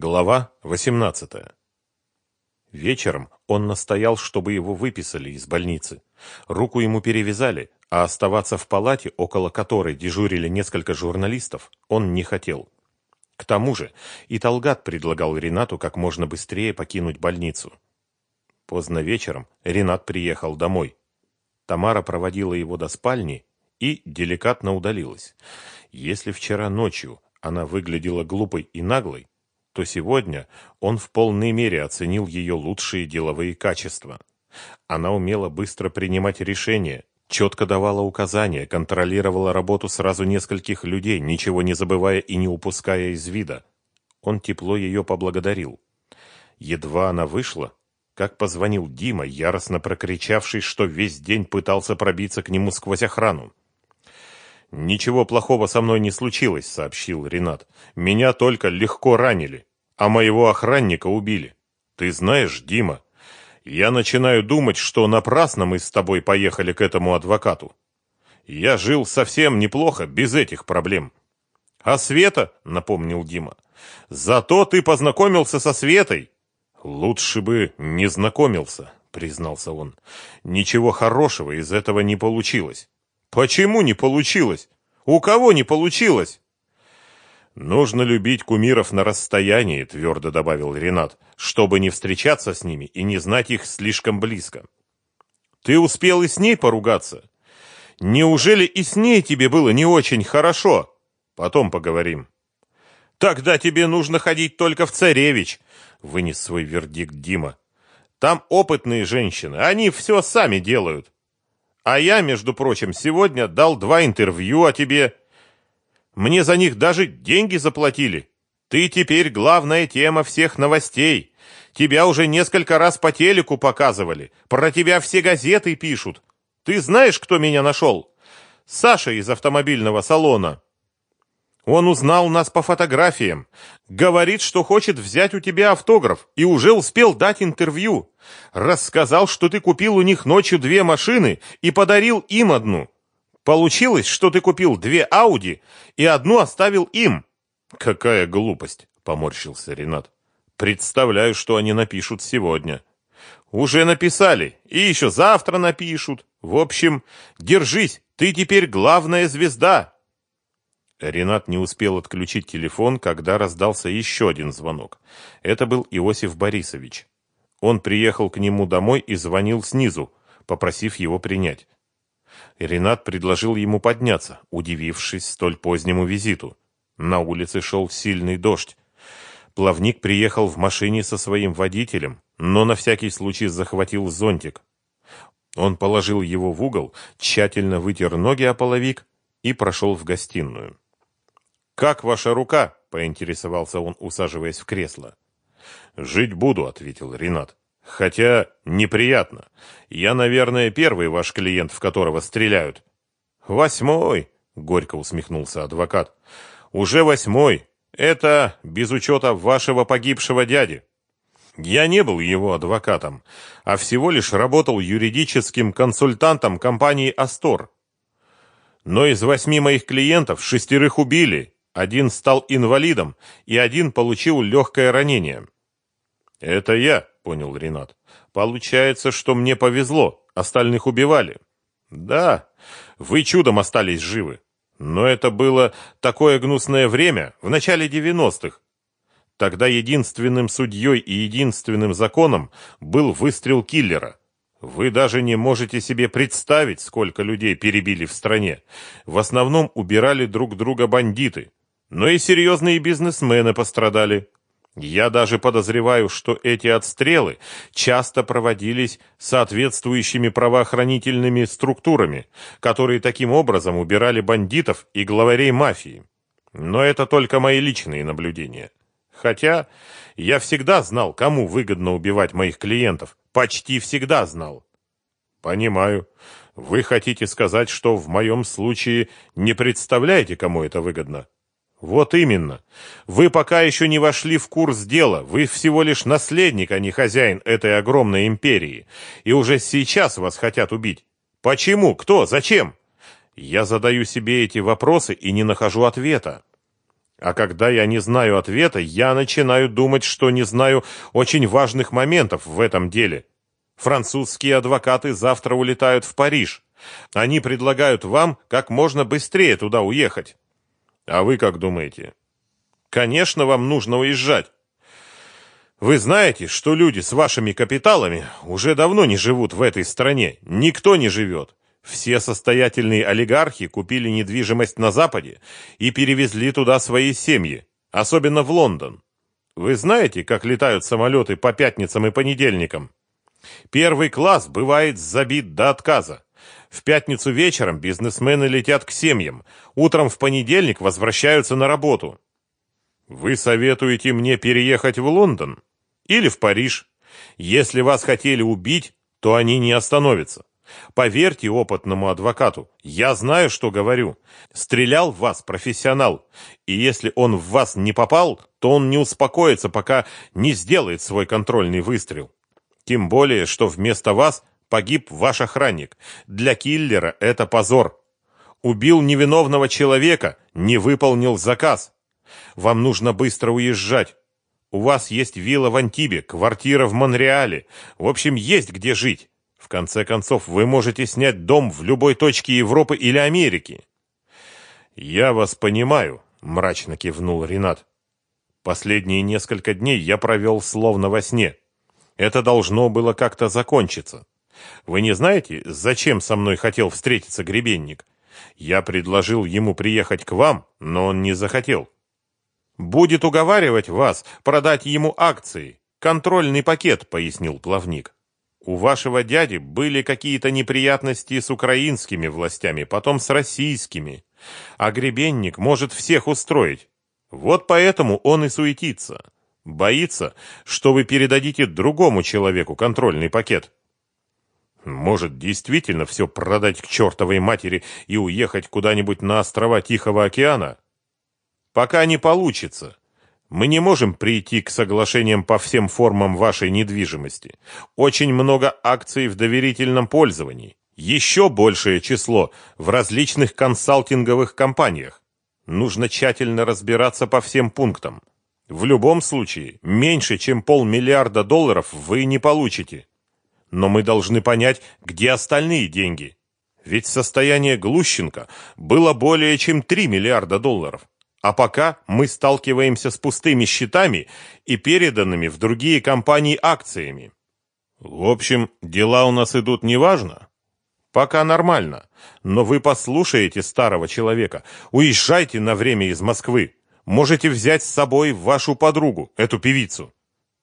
Глава 18. Вечером он настоял, чтобы его выписали из больницы. Руку ему перевязали, а оставаться в палате, около которой дежурили несколько журналистов, он не хотел. К тому же и Талгат предлагал Ренату как можно быстрее покинуть больницу. Поздно вечером Ренат приехал домой. Тамара проводила его до спальни и деликатно удалилась. Если вчера ночью она выглядела глупой и наглой, то сегодня он в полной мере оценил ее лучшие деловые качества. Она умела быстро принимать решения, четко давала указания, контролировала работу сразу нескольких людей, ничего не забывая и не упуская из вида. Он тепло ее поблагодарил. Едва она вышла, как позвонил Дима, яростно прокричавший, что весь день пытался пробиться к нему сквозь охрану. «Ничего плохого со мной не случилось», — сообщил Ренат. «Меня только легко ранили а моего охранника убили. Ты знаешь, Дима, я начинаю думать, что напрасно мы с тобой поехали к этому адвокату. Я жил совсем неплохо, без этих проблем. А Света, напомнил Дима, зато ты познакомился со Светой. Лучше бы не знакомился, признался он. Ничего хорошего из этого не получилось. Почему не получилось? У кого не получилось? «Нужно любить кумиров на расстоянии», — твердо добавил Ренат, «чтобы не встречаться с ними и не знать их слишком близко». «Ты успел и с ней поругаться? Неужели и с ней тебе было не очень хорошо? Потом поговорим». «Тогда тебе нужно ходить только в царевич», — вынес свой вердикт Дима. «Там опытные женщины, они все сами делают. А я, между прочим, сегодня дал два интервью о тебе». Мне за них даже деньги заплатили. Ты теперь главная тема всех новостей. Тебя уже несколько раз по телеку показывали. Про тебя все газеты пишут. Ты знаешь, кто меня нашел? Саша из автомобильного салона. Он узнал нас по фотографиям. Говорит, что хочет взять у тебя автограф и уже успел дать интервью. Рассказал, что ты купил у них ночью две машины и подарил им одну. Получилось, что ты купил две Ауди и одну оставил им. Какая глупость, поморщился Ренат. Представляю, что они напишут сегодня. Уже написали, и еще завтра напишут. В общем, держись, ты теперь главная звезда. Ренат не успел отключить телефон, когда раздался еще один звонок. Это был Иосиф Борисович. Он приехал к нему домой и звонил снизу, попросив его принять. Ренат предложил ему подняться, удивившись столь позднему визиту. На улице шел сильный дождь. Плавник приехал в машине со своим водителем, но на всякий случай захватил зонтик. Он положил его в угол, тщательно вытер ноги о половик и прошел в гостиную. «Как ваша рука?» — поинтересовался он, усаживаясь в кресло. «Жить буду», — ответил Ренат. Хотя неприятно. Я, наверное, первый ваш клиент, в которого стреляют. Восьмой, горько усмехнулся адвокат. Уже восьмой. Это без учета вашего погибшего дяди. Я не был его адвокатом, а всего лишь работал юридическим консультантом компании Астор. Но из восьми моих клиентов шестерых убили, один стал инвалидом и один получил легкое ранение. Это я, понял Ренат. Получается, что мне повезло, остальных убивали. Да, вы чудом остались живы. Но это было такое гнусное время, в начале девяностых. Тогда единственным судьей и единственным законом был выстрел киллера. Вы даже не можете себе представить, сколько людей перебили в стране. В основном убирали друг друга бандиты. Но и серьезные бизнесмены пострадали. Я даже подозреваю, что эти отстрелы часто проводились соответствующими правоохранительными структурами, которые таким образом убирали бандитов и главарей мафии. Но это только мои личные наблюдения. Хотя я всегда знал, кому выгодно убивать моих клиентов. Почти всегда знал. Понимаю. Вы хотите сказать, что в моем случае не представляете, кому это выгодно? Вот именно. Вы пока еще не вошли в курс дела. Вы всего лишь наследник, а не хозяин этой огромной империи. И уже сейчас вас хотят убить. Почему? Кто? Зачем? Я задаю себе эти вопросы и не нахожу ответа. А когда я не знаю ответа, я начинаю думать, что не знаю очень важных моментов в этом деле. Французские адвокаты завтра улетают в Париж. Они предлагают вам как можно быстрее туда уехать. А вы как думаете? Конечно, вам нужно уезжать. Вы знаете, что люди с вашими капиталами уже давно не живут в этой стране. Никто не живет. Все состоятельные олигархи купили недвижимость на Западе и перевезли туда свои семьи, особенно в Лондон. Вы знаете, как летают самолеты по пятницам и понедельникам? Первый класс бывает забит до отказа. В пятницу вечером бизнесмены летят к семьям, утром в понедельник возвращаются на работу. Вы советуете мне переехать в Лондон или в Париж? Если вас хотели убить, то они не остановятся. Поверьте опытному адвокату, я знаю, что говорю. Стрелял в вас профессионал, и если он в вас не попал, то он не успокоится, пока не сделает свой контрольный выстрел. Тем более, что вместо вас погиб ваш охранник. Для киллера это позор. Убил невиновного человека, не выполнил заказ. Вам нужно быстро уезжать. У вас есть вилла в Антибе, квартира в Монреале. В общем, есть где жить. В конце концов, вы можете снять дом в любой точке Европы или Америки. Я вас понимаю, мрачно кивнул Ренат. Последние несколько дней я провел словно во сне. Это должно было как-то закончиться. Вы не знаете, зачем со мной хотел встретиться гребенник? Я предложил ему приехать к вам, но он не захотел. Будет уговаривать вас продать ему акции. Контрольный пакет, пояснил плавник. У вашего дяди были какие-то неприятности с украинскими властями, потом с российскими. А гребенник может всех устроить. Вот поэтому он и суетится. Боится, что вы передадите другому человеку контрольный пакет. Может, действительно все продать к чертовой матери и уехать куда-нибудь на острова Тихого океана? Пока не получится. Мы не можем прийти к соглашениям по всем формам вашей недвижимости. Очень много акций в доверительном пользовании. Еще большее число в различных консалтинговых компаниях. Нужно тщательно разбираться по всем пунктам. В любом случае, меньше чем полмиллиарда долларов вы не получите. Но мы должны понять, где остальные деньги. Ведь состояние Глущенко было более чем 3 миллиарда долларов. А пока мы сталкиваемся с пустыми счетами и переданными в другие компании акциями. В общем, дела у нас идут неважно. Пока нормально. Но вы послушаете старого человека. Уезжайте на время из Москвы. Можете взять с собой вашу подругу, эту певицу.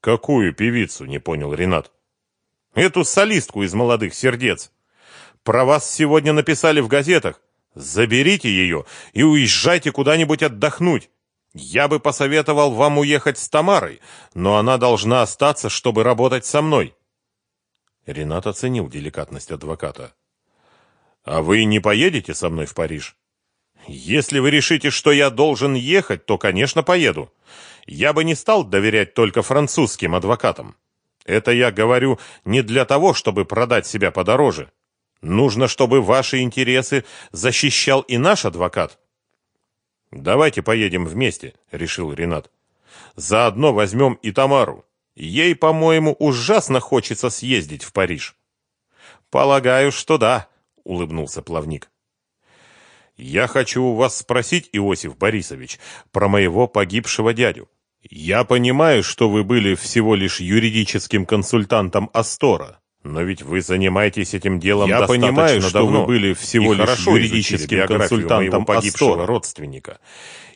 Какую певицу, не понял Ренат. Эту солистку из молодых сердец. Про вас сегодня написали в газетах. Заберите ее и уезжайте куда-нибудь отдохнуть. Я бы посоветовал вам уехать с Тамарой, но она должна остаться, чтобы работать со мной. Ренат оценил деликатность адвоката. А вы не поедете со мной в Париж? Если вы решите, что я должен ехать, то, конечно, поеду. Я бы не стал доверять только французским адвокатам. Это я говорю не для того, чтобы продать себя подороже. Нужно, чтобы ваши интересы защищал и наш адвокат. Давайте поедем вместе, решил Ренат. Заодно возьмем и Тамару. Ей, по-моему, ужасно хочется съездить в Париж. Полагаю, что да, улыбнулся плавник. Я хочу у вас спросить, Иосиф Борисович, про моего погибшего дядю. Я понимаю, что вы были всего лишь юридическим консультантом Астора. Но ведь вы занимаетесь этим делом Я достаточно понимаю, что давно. вы были всего и лишь юридическим консультантом погибшего Астора. родственника.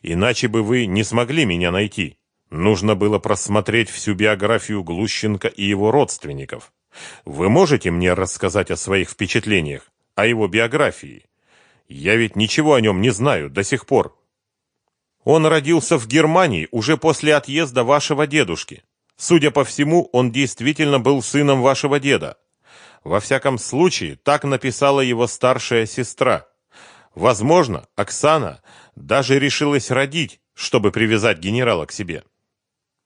Иначе бы вы не смогли меня найти. Нужно было просмотреть всю биографию Глущенко и его родственников. Вы можете мне рассказать о своих впечатлениях, о его биографии? Я ведь ничего о нем не знаю до сих пор. Он родился в Германии уже после отъезда вашего дедушки. Судя по всему, он действительно был сыном вашего деда. Во всяком случае, так написала его старшая сестра. Возможно, Оксана даже решилась родить, чтобы привязать генерала к себе.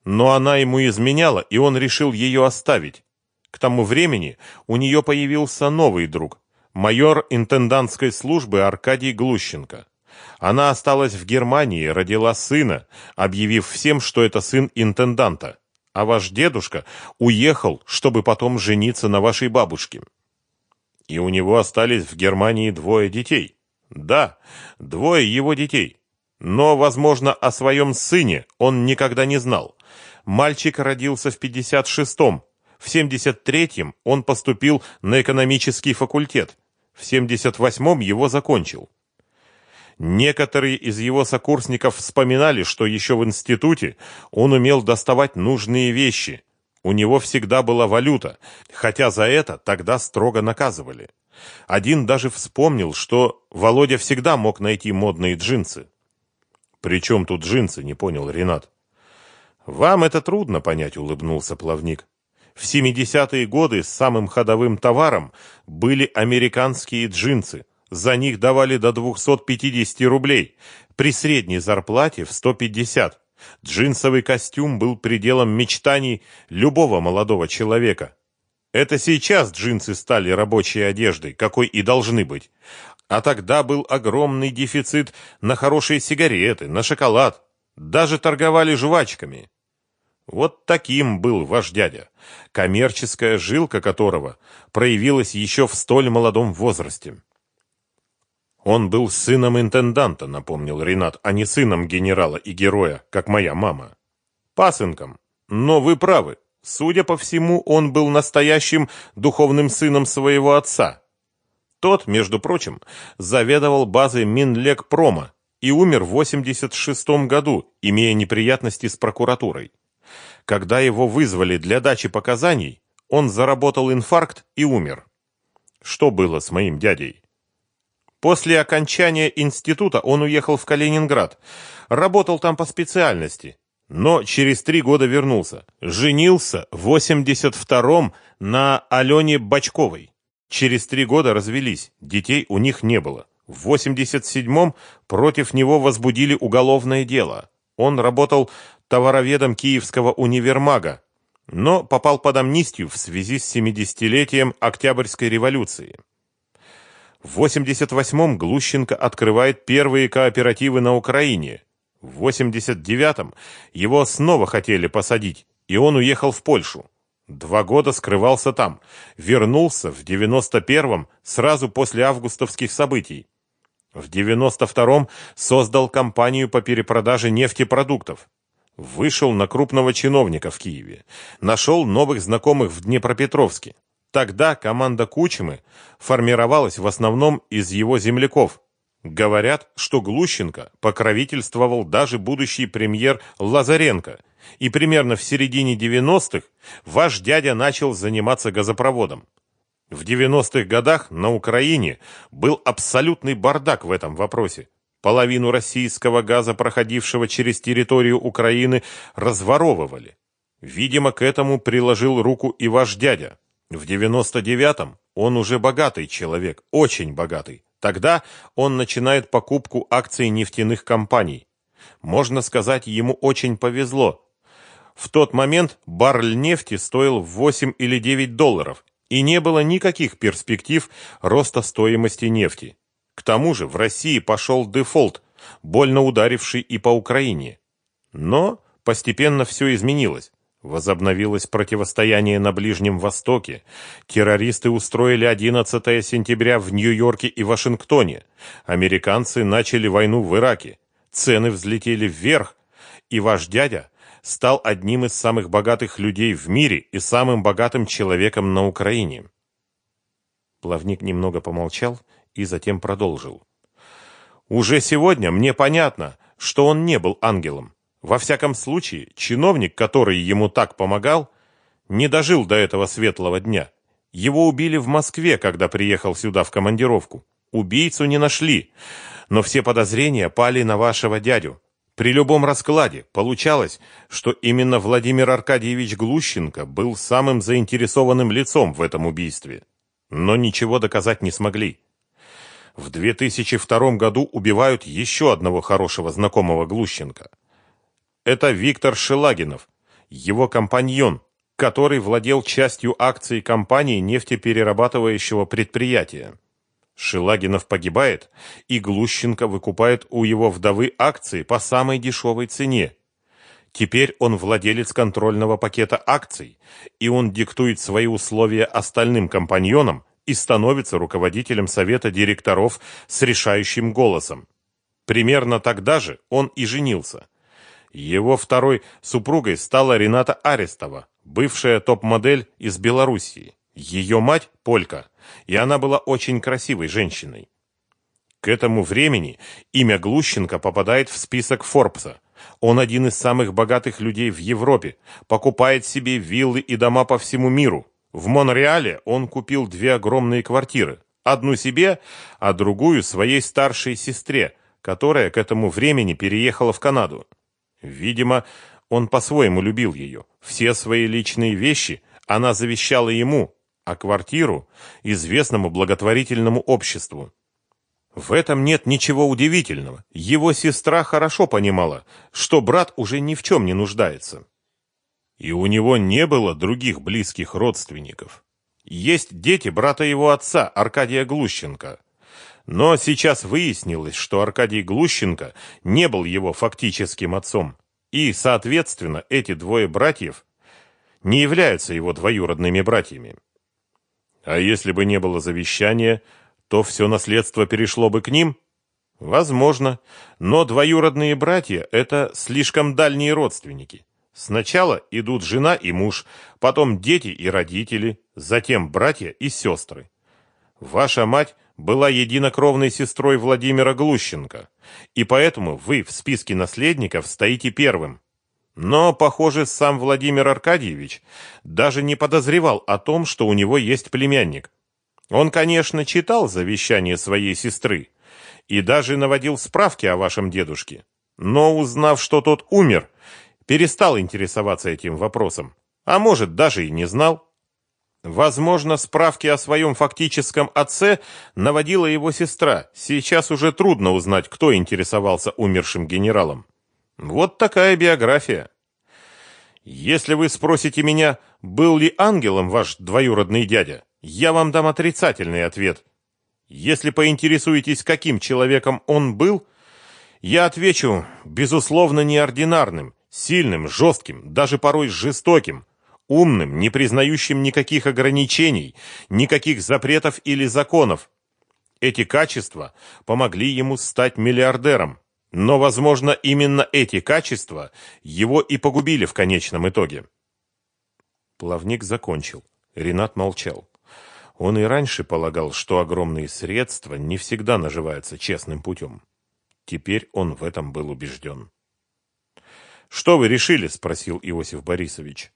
Но она ему изменяла, и он решил ее оставить. К тому времени у нее появился новый друг, майор интендантской службы Аркадий Глущенко. Она осталась в Германии, родила сына, объявив всем, что это сын интенданта. А ваш дедушка уехал, чтобы потом жениться на вашей бабушке. И у него остались в Германии двое детей. Да, двое его детей. Но, возможно, о своем сыне он никогда не знал. Мальчик родился в 56-м. В 73-м он поступил на экономический факультет. В 78-м его закончил. Некоторые из его сокурсников вспоминали, что еще в институте он умел доставать нужные вещи. У него всегда была валюта, хотя за это тогда строго наказывали. Один даже вспомнил, что Володя всегда мог найти модные джинсы. «При чем тут джинсы?» — не понял Ренат. «Вам это трудно понять», — улыбнулся плавник. В 70-е годы самым ходовым товаром были американские джинсы. За них давали до 250 рублей, при средней зарплате в 150. Джинсовый костюм был пределом мечтаний любого молодого человека. Это сейчас джинсы стали рабочей одеждой, какой и должны быть. А тогда был огромный дефицит на хорошие сигареты, на шоколад. Даже торговали жвачками. Вот таким был ваш дядя, коммерческая жилка которого проявилась еще в столь молодом возрасте. Он был сыном интенданта, напомнил Ренат, а не сыном генерала и героя, как моя мама. Пасынком. Но вы правы. Судя по всему, он был настоящим духовным сыном своего отца. Тот, между прочим, заведовал базой Минлекпрома и умер в 86 году, имея неприятности с прокуратурой. Когда его вызвали для дачи показаний, он заработал инфаркт и умер. Что было с моим дядей? После окончания института он уехал в Калининград, работал там по специальности, но через три года вернулся. Женился в 82-м на Алене Бачковой. Через три года развелись, детей у них не было. В 87-м против него возбудили уголовное дело. Он работал товароведом Киевского универмага, но попал под амнистию в связи с 70-летием Октябрьской революции. В 88-м Глущенко открывает первые кооперативы на Украине. В 89-м его снова хотели посадить, и он уехал в Польшу. Два года скрывался там, вернулся в 91-м, сразу после августовских событий. В 92-м создал компанию по перепродаже нефтепродуктов. Вышел на крупного чиновника в Киеве. Нашел новых знакомых в Днепропетровске. Тогда команда Кучмы формировалась в основном из его земляков. Говорят, что Глущенко покровительствовал даже будущий премьер Лазаренко, и примерно в середине 90-х ваш дядя начал заниматься газопроводом. В 90-х годах на Украине был абсолютный бардак в этом вопросе. Половину российского газа, проходившего через территорию Украины, разворовывали. Видимо, к этому приложил руку и ваш дядя. В 99-м он уже богатый человек, очень богатый. Тогда он начинает покупку акций нефтяных компаний. Можно сказать, ему очень повезло. В тот момент баррель нефти стоил 8 или 9 долларов, и не было никаких перспектив роста стоимости нефти. К тому же в России пошел дефолт, больно ударивший и по Украине. Но постепенно все изменилось. Возобновилось противостояние на Ближнем Востоке. Террористы устроили 11 сентября в Нью-Йорке и Вашингтоне. Американцы начали войну в Ираке. Цены взлетели вверх, и ваш дядя стал одним из самых богатых людей в мире и самым богатым человеком на Украине. Плавник немного помолчал и затем продолжил. Уже сегодня мне понятно, что он не был ангелом. Во всяком случае, чиновник, который ему так помогал, не дожил до этого светлого дня. Его убили в Москве, когда приехал сюда в командировку. Убийцу не нашли, но все подозрения пали на вашего дядю. При любом раскладе получалось, что именно Владимир Аркадьевич Глущенко был самым заинтересованным лицом в этом убийстве. Но ничего доказать не смогли. В 2002 году убивают еще одного хорошего знакомого Глущенко. Это Виктор Шелагинов, его компаньон, который владел частью акций компании нефтеперерабатывающего предприятия. Шелагинов погибает, и Глущенко выкупает у его вдовы акции по самой дешевой цене. Теперь он владелец контрольного пакета акций, и он диктует свои условия остальным компаньонам и становится руководителем совета директоров с решающим голосом. Примерно тогда же он и женился. Его второй супругой стала Рената Арестова, бывшая топ-модель из Белоруссии. Ее мать – полька, и она была очень красивой женщиной. К этому времени имя Глущенко попадает в список Форбса. Он один из самых богатых людей в Европе, покупает себе виллы и дома по всему миру. В Монреале он купил две огромные квартиры. Одну себе, а другую своей старшей сестре, которая к этому времени переехала в Канаду. Видимо, он по-своему любил ее. Все свои личные вещи она завещала ему, а квартиру – известному благотворительному обществу. В этом нет ничего удивительного. Его сестра хорошо понимала, что брат уже ни в чем не нуждается. И у него не было других близких родственников. Есть дети брата его отца, Аркадия Глущенко. Но сейчас выяснилось, что Аркадий Глущенко не был его фактическим отцом. И, соответственно, эти двое братьев не являются его двоюродными братьями. А если бы не было завещания, то все наследство перешло бы к ним? Возможно, но двоюродные братья – это слишком дальние родственники. Сначала идут жена и муж, потом дети и родители, затем братья и сестры. Ваша мать была единокровной сестрой Владимира Глущенко, и поэтому вы в списке наследников стоите первым. Но, похоже, сам Владимир Аркадьевич даже не подозревал о том, что у него есть племянник. Он, конечно, читал завещание своей сестры и даже наводил справки о вашем дедушке. Но, узнав, что тот умер, перестал интересоваться этим вопросом. А может, даже и не знал. Возможно, справки о своем фактическом отце наводила его сестра. Сейчас уже трудно узнать, кто интересовался умершим генералом. Вот такая биография. Если вы спросите меня, был ли ангелом ваш двоюродный дядя, я вам дам отрицательный ответ. Если поинтересуетесь, каким человеком он был, я отвечу, безусловно, неординарным, сильным, жестким, даже порой жестоким, умным, не признающим никаких ограничений, никаких запретов или законов. Эти качества помогли ему стать миллиардером. Но, возможно, именно эти качества его и погубили в конечном итоге. Плавник закончил. Ренат молчал. Он и раньше полагал, что огромные средства не всегда наживаются честным путем. Теперь он в этом был убежден. «Что вы решили?» – спросил Иосиф Борисович.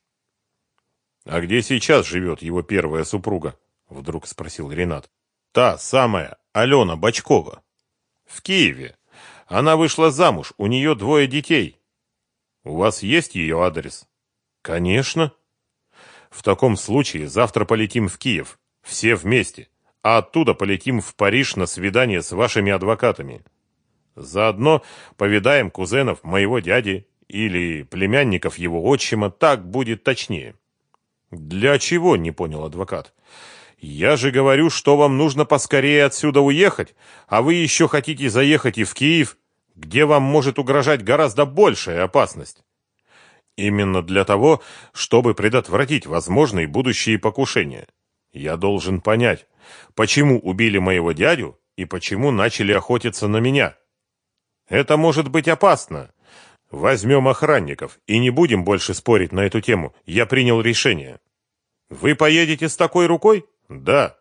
«А где сейчас живет его первая супруга?» – вдруг спросил Ренат. «Та самая, Алена Бочкова». «В Киеве. Она вышла замуж, у нее двое детей. У вас есть ее адрес? Конечно. В таком случае завтра полетим в Киев, все вместе, а оттуда полетим в Париж на свидание с вашими адвокатами. Заодно повидаем кузенов моего дяди или племянников его отчима, так будет точнее. Для чего, не понял адвокат. Я же говорю, что вам нужно поскорее отсюда уехать, а вы еще хотите заехать и в Киев, где вам может угрожать гораздо большая опасность. Именно для того, чтобы предотвратить возможные будущие покушения. Я должен понять, почему убили моего дядю и почему начали охотиться на меня. Это может быть опасно. Возьмем охранников и не будем больше спорить на эту тему. Я принял решение. Вы поедете с такой рукой? Да.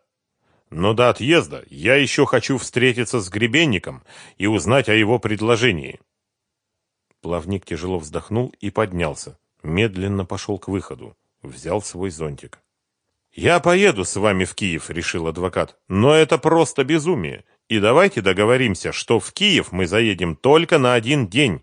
Но до отъезда я еще хочу встретиться с гребенником и узнать о его предложении. Плавник тяжело вздохнул и поднялся. Медленно пошел к выходу. Взял свой зонтик. «Я поеду с вами в Киев», — решил адвокат. «Но это просто безумие. И давайте договоримся, что в Киев мы заедем только на один день.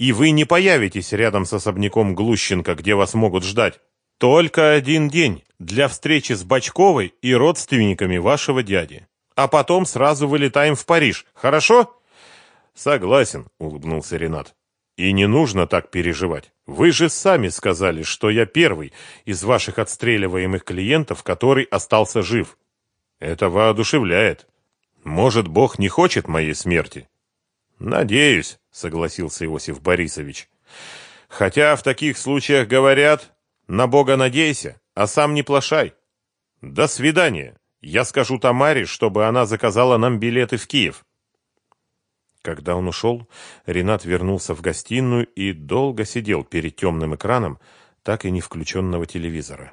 И вы не появитесь рядом с особняком Глущенко, где вас могут ждать. Только один день для встречи с Бачковой и родственниками вашего дяди. А потом сразу вылетаем в Париж. Хорошо? Согласен, улыбнулся Ренат. И не нужно так переживать. Вы же сами сказали, что я первый из ваших отстреливаемых клиентов, который остался жив. Это воодушевляет. Может, Бог не хочет моей смерти? Надеюсь, согласился Иосиф Борисович. Хотя в таких случаях говорят, на Бога надейся, а сам не плашай. До свидания. Я скажу Тамаре, чтобы она заказала нам билеты в Киев. Когда он ушел, Ренат вернулся в гостиную и долго сидел перед темным экраном так и не включенного телевизора.